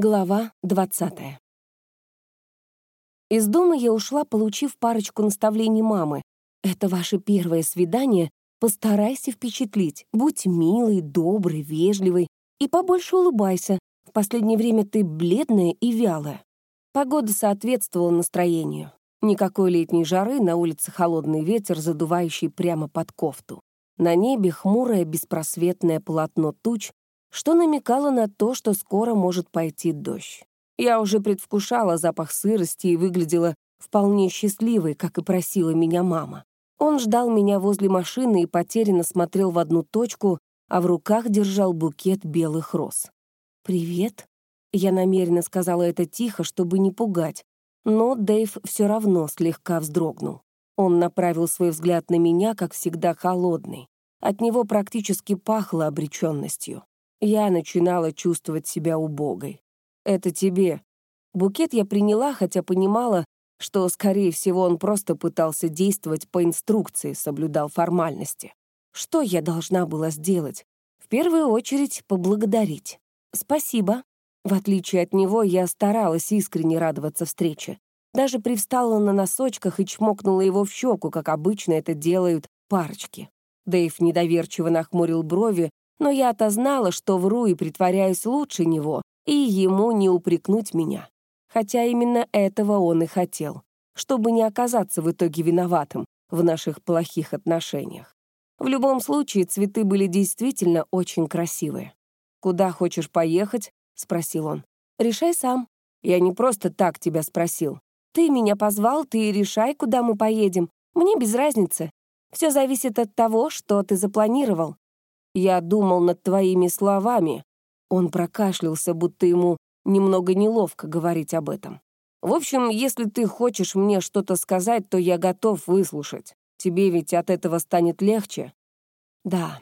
Глава 20. Из дома я ушла, получив парочку наставлений мамы. «Это ваше первое свидание, постарайся впечатлить. Будь милый, добрый, вежливый и побольше улыбайся. В последнее время ты бледная и вялая». Погода соответствовала настроению. Никакой летней жары, на улице холодный ветер, задувающий прямо под кофту. На небе хмурое беспросветное полотно туч, что намекало на то, что скоро может пойти дождь. Я уже предвкушала запах сырости и выглядела вполне счастливой, как и просила меня мама. Он ждал меня возле машины и потерянно смотрел в одну точку, а в руках держал букет белых роз. «Привет». Я намеренно сказала это тихо, чтобы не пугать, но Дэйв все равно слегка вздрогнул. Он направил свой взгляд на меня, как всегда, холодный. От него практически пахло обреченностью. Я начинала чувствовать себя убогой. Это тебе. Букет я приняла, хотя понимала, что, скорее всего, он просто пытался действовать по инструкции, соблюдал формальности. Что я должна была сделать? В первую очередь поблагодарить. Спасибо. В отличие от него, я старалась искренне радоваться встрече. Даже привстала на носочках и чмокнула его в щеку, как обычно это делают парочки. Дэйв недоверчиво нахмурил брови, но я-то знала, что вру и притворяюсь лучше него, и ему не упрекнуть меня. Хотя именно этого он и хотел, чтобы не оказаться в итоге виноватым в наших плохих отношениях. В любом случае, цветы были действительно очень красивые. «Куда хочешь поехать?» — спросил он. «Решай сам. Я не просто так тебя спросил. Ты меня позвал, ты решай, куда мы поедем. Мне без разницы. Все зависит от того, что ты запланировал. Я думал над твоими словами». Он прокашлялся, будто ему немного неловко говорить об этом. «В общем, если ты хочешь мне что-то сказать, то я готов выслушать. Тебе ведь от этого станет легче?» «Да.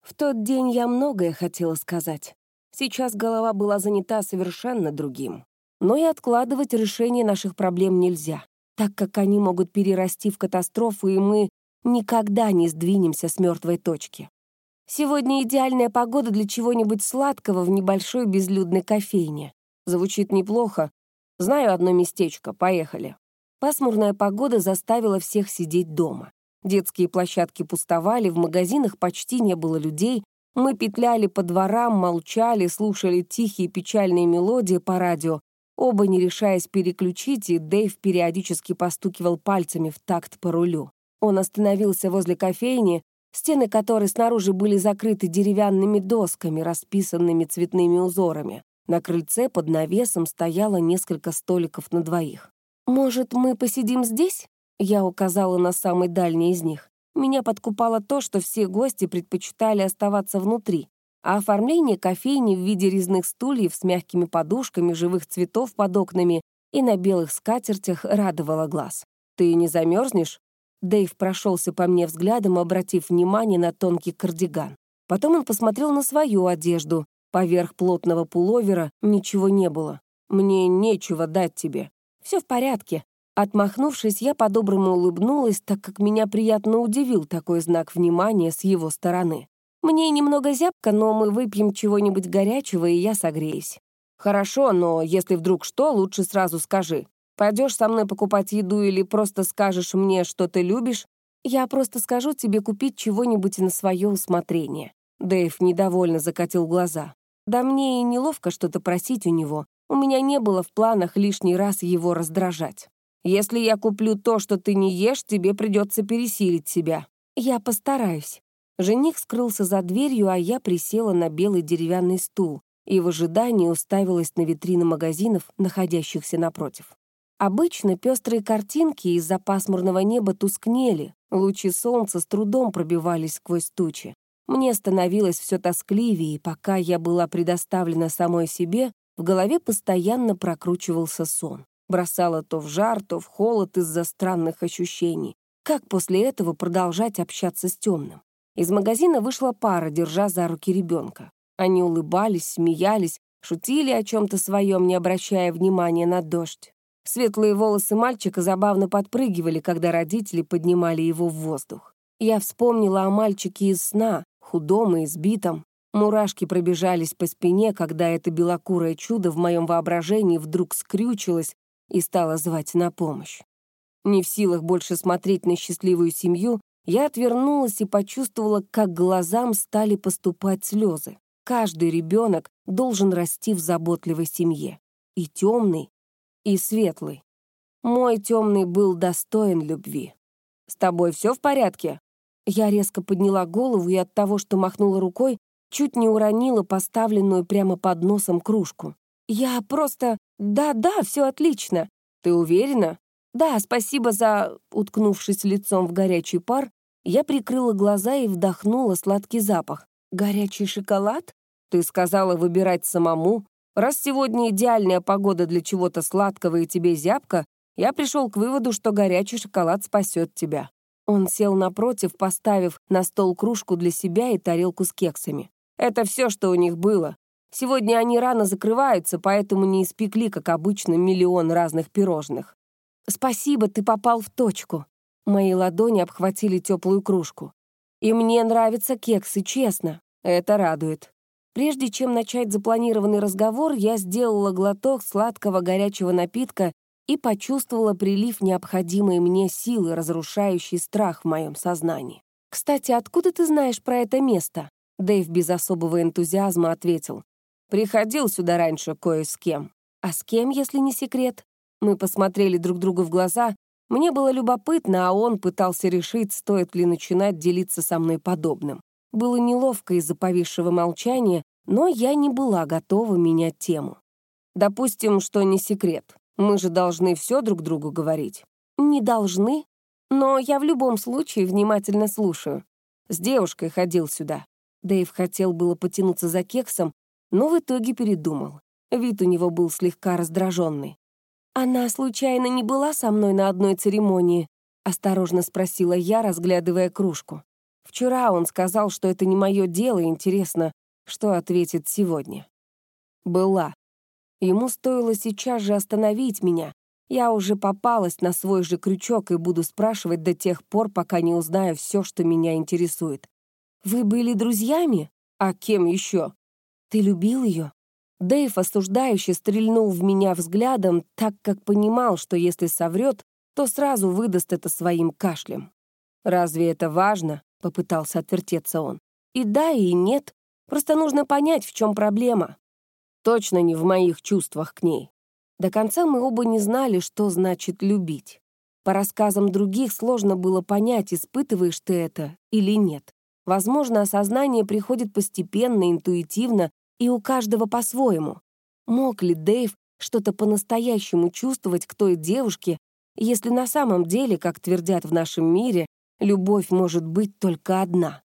В тот день я многое хотела сказать. Сейчас голова была занята совершенно другим. Но и откладывать решение наших проблем нельзя, так как они могут перерасти в катастрофу, и мы никогда не сдвинемся с мертвой точки. Сегодня идеальная погода для чего-нибудь сладкого в небольшой безлюдной кофейне. Звучит неплохо. Знаю одно местечко, поехали. Пасмурная погода заставила всех сидеть дома. Детские площадки пустовали, в магазинах почти не было людей, мы петляли по дворам, молчали, слушали тихие печальные мелодии по радио, оба не решаясь переключить, и Дэйв периодически постукивал пальцами в такт по рулю. Он остановился возле кофейни, стены которой снаружи были закрыты деревянными досками, расписанными цветными узорами. На крыльце под навесом стояло несколько столиков на двоих. «Может, мы посидим здесь?» Я указала на самый дальний из них. Меня подкупало то, что все гости предпочитали оставаться внутри, а оформление кофейни в виде резных стульев с мягкими подушками, живых цветов под окнами и на белых скатертях радовало глаз. «Ты не замерзнешь?» Дэйв прошелся по мне взглядом, обратив внимание на тонкий кардиган. Потом он посмотрел на свою одежду. Поверх плотного пуловера ничего не было. «Мне нечего дать тебе. Все в порядке». Отмахнувшись, я по-доброму улыбнулась, так как меня приятно удивил такой знак внимания с его стороны. «Мне немного зябко, но мы выпьем чего-нибудь горячего, и я согреюсь». «Хорошо, но если вдруг что, лучше сразу скажи. Пойдешь со мной покупать еду или просто скажешь мне, что ты любишь? Я просто скажу тебе купить чего-нибудь на свое усмотрение». Дэйв недовольно закатил глаза. «Да мне и неловко что-то просить у него. У меня не было в планах лишний раз его раздражать. Если я куплю то, что ты не ешь, тебе придется пересилить себя. Я постараюсь». Жених скрылся за дверью, а я присела на белый деревянный стул и в ожидании уставилась на витрины магазинов, находящихся напротив. Обычно пестрые картинки из-за пасмурного неба тускнели, лучи солнца с трудом пробивались сквозь тучи. Мне становилось все тоскливее, и пока я была предоставлена самой себе, в голове постоянно прокручивался сон. Бросала то в жар, то в холод из-за странных ощущений. Как после этого продолжать общаться с темным? Из магазина вышла пара, держа за руки ребенка. Они улыбались, смеялись, шутили о чем-то своем, не обращая внимания на дождь. Светлые волосы мальчика забавно подпрыгивали, когда родители поднимали его в воздух. Я вспомнила о мальчике из сна, худом и избитом. Мурашки пробежались по спине, когда это белокурое чудо в моем воображении вдруг скрючилось и стало звать на помощь. Не в силах больше смотреть на счастливую семью, я отвернулась и почувствовала, как глазам стали поступать слезы. Каждый ребенок должен расти в заботливой семье. И темный, и светлый. Мой темный был достоин любви. «С тобой все в порядке?» Я резко подняла голову и от того, что махнула рукой, чуть не уронила поставленную прямо под носом кружку. «Я просто... Да-да, все отлично. Ты уверена?» «Да, спасибо за...» Уткнувшись лицом в горячий пар, я прикрыла глаза и вдохнула сладкий запах. «Горячий шоколад?» «Ты сказала выбирать самому. Раз сегодня идеальная погода для чего-то сладкого и тебе зябко, я пришел к выводу, что горячий шоколад спасет тебя». Он сел напротив, поставив на стол кружку для себя и тарелку с кексами. Это все, что у них было. Сегодня они рано закрываются, поэтому не испекли, как обычно, миллион разных пирожных. «Спасибо, ты попал в точку». Мои ладони обхватили теплую кружку. «И мне нравятся кексы, честно. Это радует». Прежде чем начать запланированный разговор, я сделала глоток сладкого горячего напитка и почувствовала прилив необходимой мне силы, разрушающий страх в моем сознании. «Кстати, откуда ты знаешь про это место?» Дэйв без особого энтузиазма ответил. «Приходил сюда раньше кое с кем». «А с кем, если не секрет?» Мы посмотрели друг другу в глаза. Мне было любопытно, а он пытался решить, стоит ли начинать делиться со мной подобным. Было неловко из-за повисшего молчания, но я не была готова менять тему. «Допустим, что не секрет. Мы же должны все друг другу говорить. Не должны, но я в любом случае внимательно слушаю. С девушкой ходил сюда. Дэйв хотел было потянуться за кексом, но в итоге передумал. Вид у него был слегка раздраженный. «Она случайно не была со мной на одной церемонии?» — осторожно спросила я, разглядывая кружку. Вчера он сказал, что это не мое дело, интересно, что ответит сегодня. «Была», Ему стоило сейчас же остановить меня. Я уже попалась на свой же крючок и буду спрашивать до тех пор, пока не узнаю все, что меня интересует. «Вы были друзьями? А кем еще?» «Ты любил ее?» Дэйв осуждающе стрельнул в меня взглядом, так как понимал, что если соврет, то сразу выдаст это своим кашлем. «Разве это важно?» — попытался отвертеться он. «И да, и нет. Просто нужно понять, в чем проблема. Точно не в моих чувствах к ней. До конца мы оба не знали, что значит любить. По рассказам других сложно было понять, испытываешь ты это или нет. Возможно, осознание приходит постепенно, интуитивно и у каждого по-своему. Мог ли Дэйв что-то по-настоящему чувствовать к той девушке, если на самом деле, как твердят в нашем мире, любовь может быть только одна?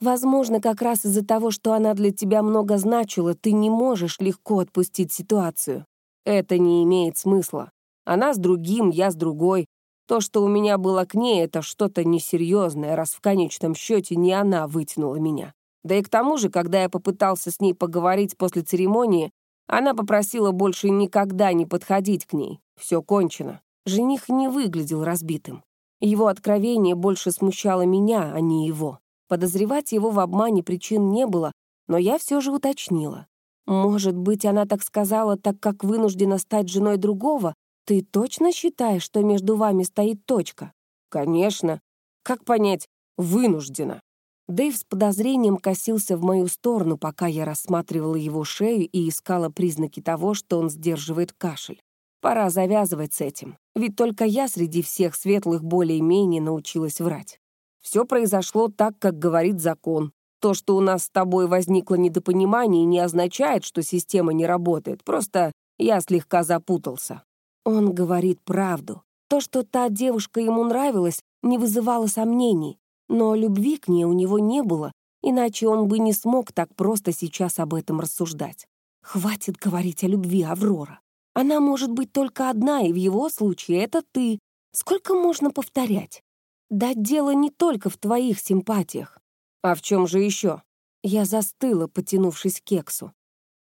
Возможно, как раз из-за того, что она для тебя много значила, ты не можешь легко отпустить ситуацию. Это не имеет смысла. Она с другим, я с другой. То, что у меня было к ней, это что-то несерьезное, раз в конечном счете не она вытянула меня. Да и к тому же, когда я попытался с ней поговорить после церемонии, она попросила больше никогда не подходить к ней. Все кончено. Жених не выглядел разбитым. Его откровение больше смущало меня, а не его. Подозревать его в обмане причин не было, но я все же уточнила. «Может быть, она так сказала, так как вынуждена стать женой другого? Ты точно считаешь, что между вами стоит точка?» «Конечно. Как понять «вынуждена»?» Дэйв с подозрением косился в мою сторону, пока я рассматривала его шею и искала признаки того, что он сдерживает кашель. Пора завязывать с этим, ведь только я среди всех светлых более-менее научилась врать. Все произошло так, как говорит закон. То, что у нас с тобой возникло недопонимание, не означает, что система не работает. Просто я слегка запутался. Он говорит правду. То, что та девушка ему нравилась, не вызывало сомнений. Но любви к ней у него не было, иначе он бы не смог так просто сейчас об этом рассуждать. Хватит говорить о любви, Аврора. Она может быть только одна, и в его случае это ты. Сколько можно повторять? Да дело не только в твоих симпатиях. А в чем же еще? Я застыла, потянувшись к кексу.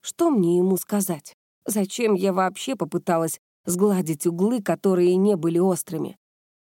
Что мне ему сказать? Зачем я вообще попыталась сгладить углы, которые не были острыми?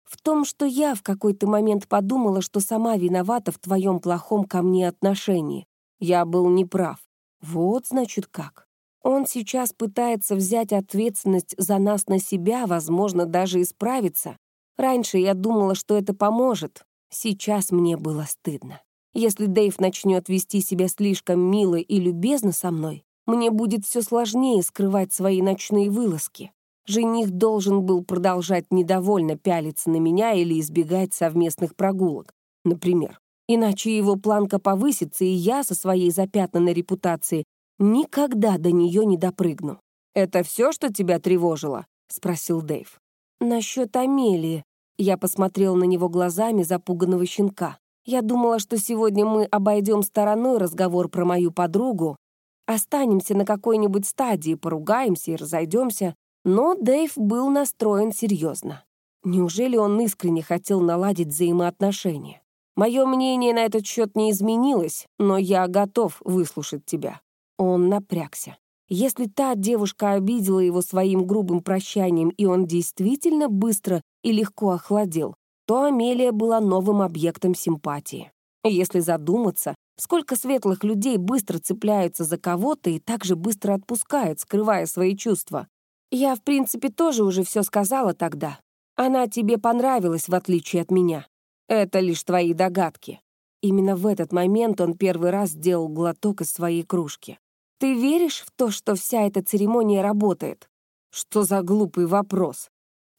В том, что я в какой-то момент подумала, что сама виновата в твоем плохом ко мне отношении. Я был неправ. Вот, значит, как. Он сейчас пытается взять ответственность за нас на себя, возможно, даже исправиться. Раньше я думала, что это поможет. Сейчас мне было стыдно. Если Дэйв начнет вести себя слишком мило и любезно со мной, мне будет все сложнее скрывать свои ночные вылазки. Жених должен был продолжать недовольно пялиться на меня или избегать совместных прогулок, например. Иначе его планка повысится, и я со своей запятнанной репутацией никогда до нее не допрыгну. «Это все, что тебя тревожило?» — спросил Дэйв. «Насчет Амелии». Я посмотрел на него глазами запуганного щенка. Я думала, что сегодня мы обойдем стороной разговор про мою подругу, останемся на какой-нибудь стадии, поругаемся и разойдемся, но Дэйв был настроен серьезно. Неужели он искренне хотел наладить взаимоотношения? Мое мнение на этот счет не изменилось, но я готов выслушать тебя. Он напрягся. Если та девушка обидела его своим грубым прощанием, и он действительно быстро и легко охладел, то Амелия была новым объектом симпатии. Если задуматься, сколько светлых людей быстро цепляются за кого-то и также быстро отпускают, скрывая свои чувства. Я, в принципе, тоже уже все сказала тогда. Она тебе понравилась, в отличие от меня. Это лишь твои догадки. Именно в этот момент он первый раз сделал глоток из своей кружки. Ты веришь в то, что вся эта церемония работает? Что за глупый вопрос?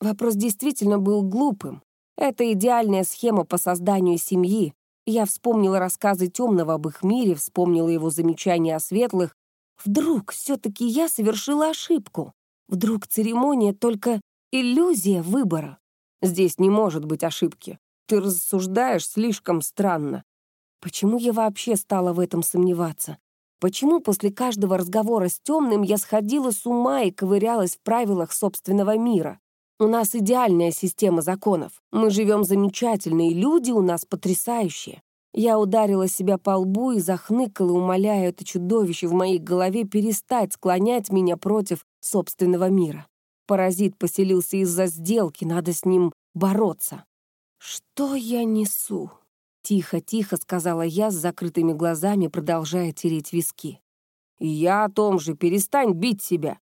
Вопрос действительно был глупым. Это идеальная схема по созданию семьи. Я вспомнила рассказы темного об их мире, вспомнила его замечания о светлых. Вдруг все-таки я совершила ошибку. Вдруг церемония только иллюзия выбора. Здесь не может быть ошибки. Ты рассуждаешь слишком странно. Почему я вообще стала в этом сомневаться? Почему после каждого разговора с темным я сходила с ума и ковырялась в правилах собственного мира? У нас идеальная система законов. Мы живем замечательно, и люди у нас потрясающие. Я ударила себя по лбу и захныкала, умоляя это чудовище в моей голове перестать склонять меня против собственного мира. Паразит поселился из-за сделки, надо с ним бороться. Что я несу? Тихо-тихо сказала я с закрытыми глазами, продолжая тереть виски. «Я о том же, перестань бить себя!»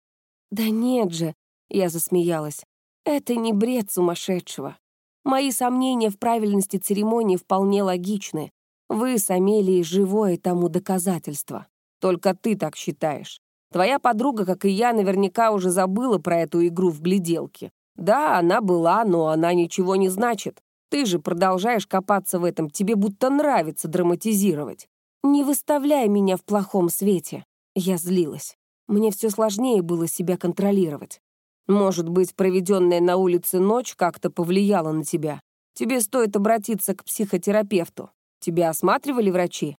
«Да нет же!» — я засмеялась. «Это не бред сумасшедшего. Мои сомнения в правильности церемонии вполне логичны. Вы с Амелией живое тому доказательство. Только ты так считаешь. Твоя подруга, как и я, наверняка уже забыла про эту игру в гляделки. Да, она была, но она ничего не значит. Ты же продолжаешь копаться в этом, тебе будто нравится драматизировать. Не выставляй меня в плохом свете. Я злилась. Мне все сложнее было себя контролировать. Может быть, проведенная на улице ночь как-то повлияла на тебя. Тебе стоит обратиться к психотерапевту. Тебя осматривали врачи?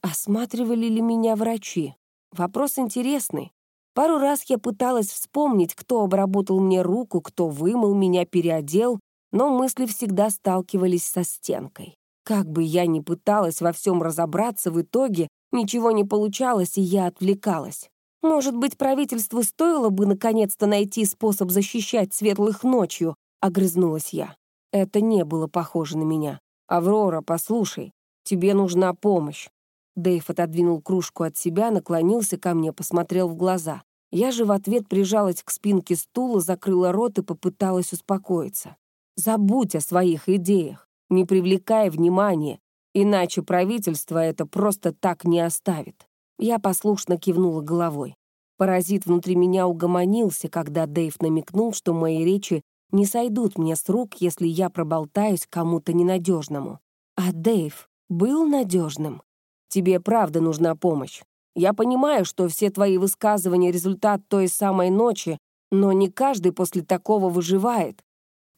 Осматривали ли меня врачи? Вопрос интересный. Пару раз я пыталась вспомнить, кто обработал мне руку, кто вымыл меня, переодел, но мысли всегда сталкивались со стенкой. Как бы я ни пыталась во всем разобраться, в итоге ничего не получалось, и я отвлекалась. Может быть, правительству стоило бы наконец-то найти способ защищать светлых ночью, огрызнулась я. Это не было похоже на меня. «Аврора, послушай, тебе нужна помощь». Дэйв отодвинул кружку от себя, наклонился ко мне, посмотрел в глаза. Я же в ответ прижалась к спинке стула, закрыла рот и попыталась успокоиться. Забудь о своих идеях, не привлекай внимания, иначе правительство это просто так не оставит. Я послушно кивнула головой. Паразит внутри меня угомонился, когда Дэйв намекнул, что мои речи не сойдут мне с рук, если я проболтаюсь кому-то ненадежному. А Дэйв был надежным. Тебе правда нужна помощь. Я понимаю, что все твои высказывания — результат той самой ночи, но не каждый после такого выживает.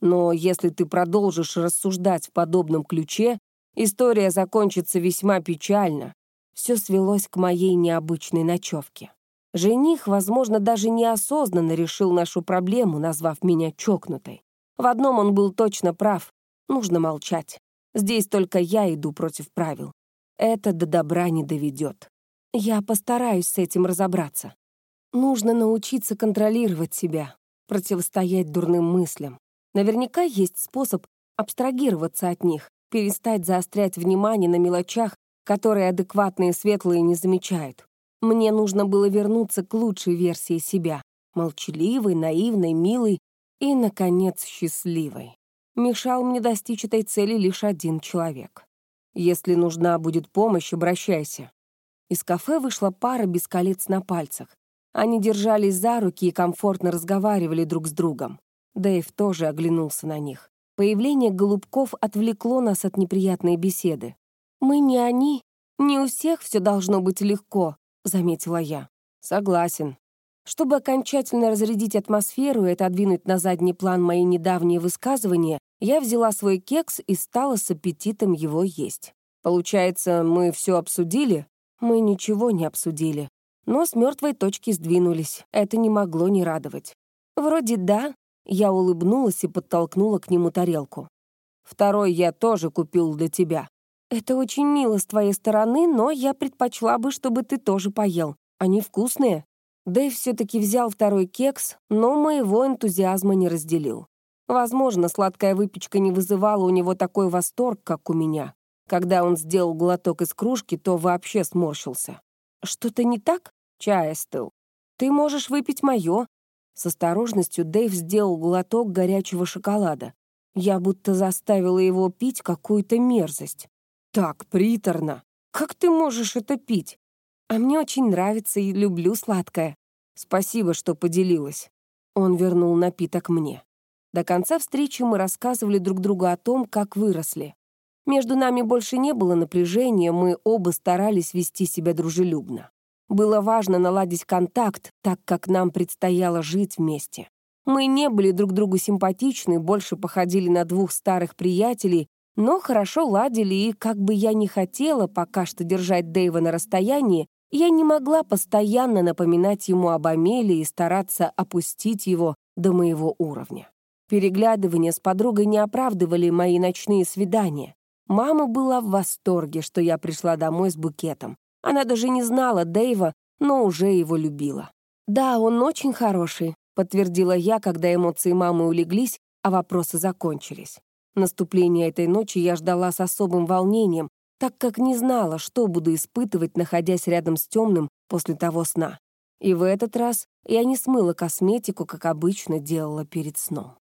Но если ты продолжишь рассуждать в подобном ключе, история закончится весьма печально. Все свелось к моей необычной ночевке. Жених, возможно, даже неосознанно решил нашу проблему, назвав меня чокнутой. В одном он был точно прав. Нужно молчать. Здесь только я иду против правил. Это до добра не доведет. Я постараюсь с этим разобраться. Нужно научиться контролировать себя, противостоять дурным мыслям. Наверняка есть способ абстрагироваться от них, перестать заострять внимание на мелочах, которые адекватные светлые не замечают. Мне нужно было вернуться к лучшей версии себя, молчаливой, наивной, милой и, наконец, счастливой. Мешал мне достичь этой цели лишь один человек. Если нужна будет помощь, обращайся. Из кафе вышла пара без колец на пальцах. Они держались за руки и комфортно разговаривали друг с другом. Дэйв тоже оглянулся на них. Появление голубков отвлекло нас от неприятной беседы. «Мы не они. Не у всех все должно быть легко», — заметила я. «Согласен». Чтобы окончательно разрядить атмосферу и отодвинуть на задний план мои недавние высказывания, я взяла свой кекс и стала с аппетитом его есть. Получается, мы все обсудили? Мы ничего не обсудили. Но с мертвой точки сдвинулись. Это не могло не радовать. Вроде да. Я улыбнулась и подтолкнула к нему тарелку. Второй я тоже купил для тебя. Это очень мило с твоей стороны, но я предпочла бы, чтобы ты тоже поел. Они вкусные. Дэйв все-таки взял второй кекс, но моего энтузиазма не разделил. Возможно, сладкая выпечка не вызывала у него такой восторг, как у меня. Когда он сделал глоток из кружки, то вообще сморщился. «Что-то не так?» «Чай остыл. Ты можешь выпить мое». С осторожностью Дэйв сделал глоток горячего шоколада. Я будто заставила его пить какую-то мерзость. «Так приторно. Как ты можешь это пить?» «А мне очень нравится и люблю сладкое. Спасибо, что поделилась». Он вернул напиток мне. До конца встречи мы рассказывали друг другу о том, как выросли. Между нами больше не было напряжения, мы оба старались вести себя дружелюбно. Было важно наладить контакт, так как нам предстояло жить вместе. Мы не были друг другу симпатичны, больше походили на двух старых приятелей, но хорошо ладили, и как бы я ни хотела пока что держать Дэйва на расстоянии, я не могла постоянно напоминать ему об Амелии и стараться опустить его до моего уровня. Переглядывания с подругой не оправдывали мои ночные свидания. Мама была в восторге, что я пришла домой с букетом. Она даже не знала Дэйва, но уже его любила. «Да, он очень хороший», — подтвердила я, когда эмоции мамы улеглись, а вопросы закончились. Наступление этой ночи я ждала с особым волнением, так как не знала, что буду испытывать, находясь рядом с темным после того сна. И в этот раз я не смыла косметику, как обычно делала перед сном.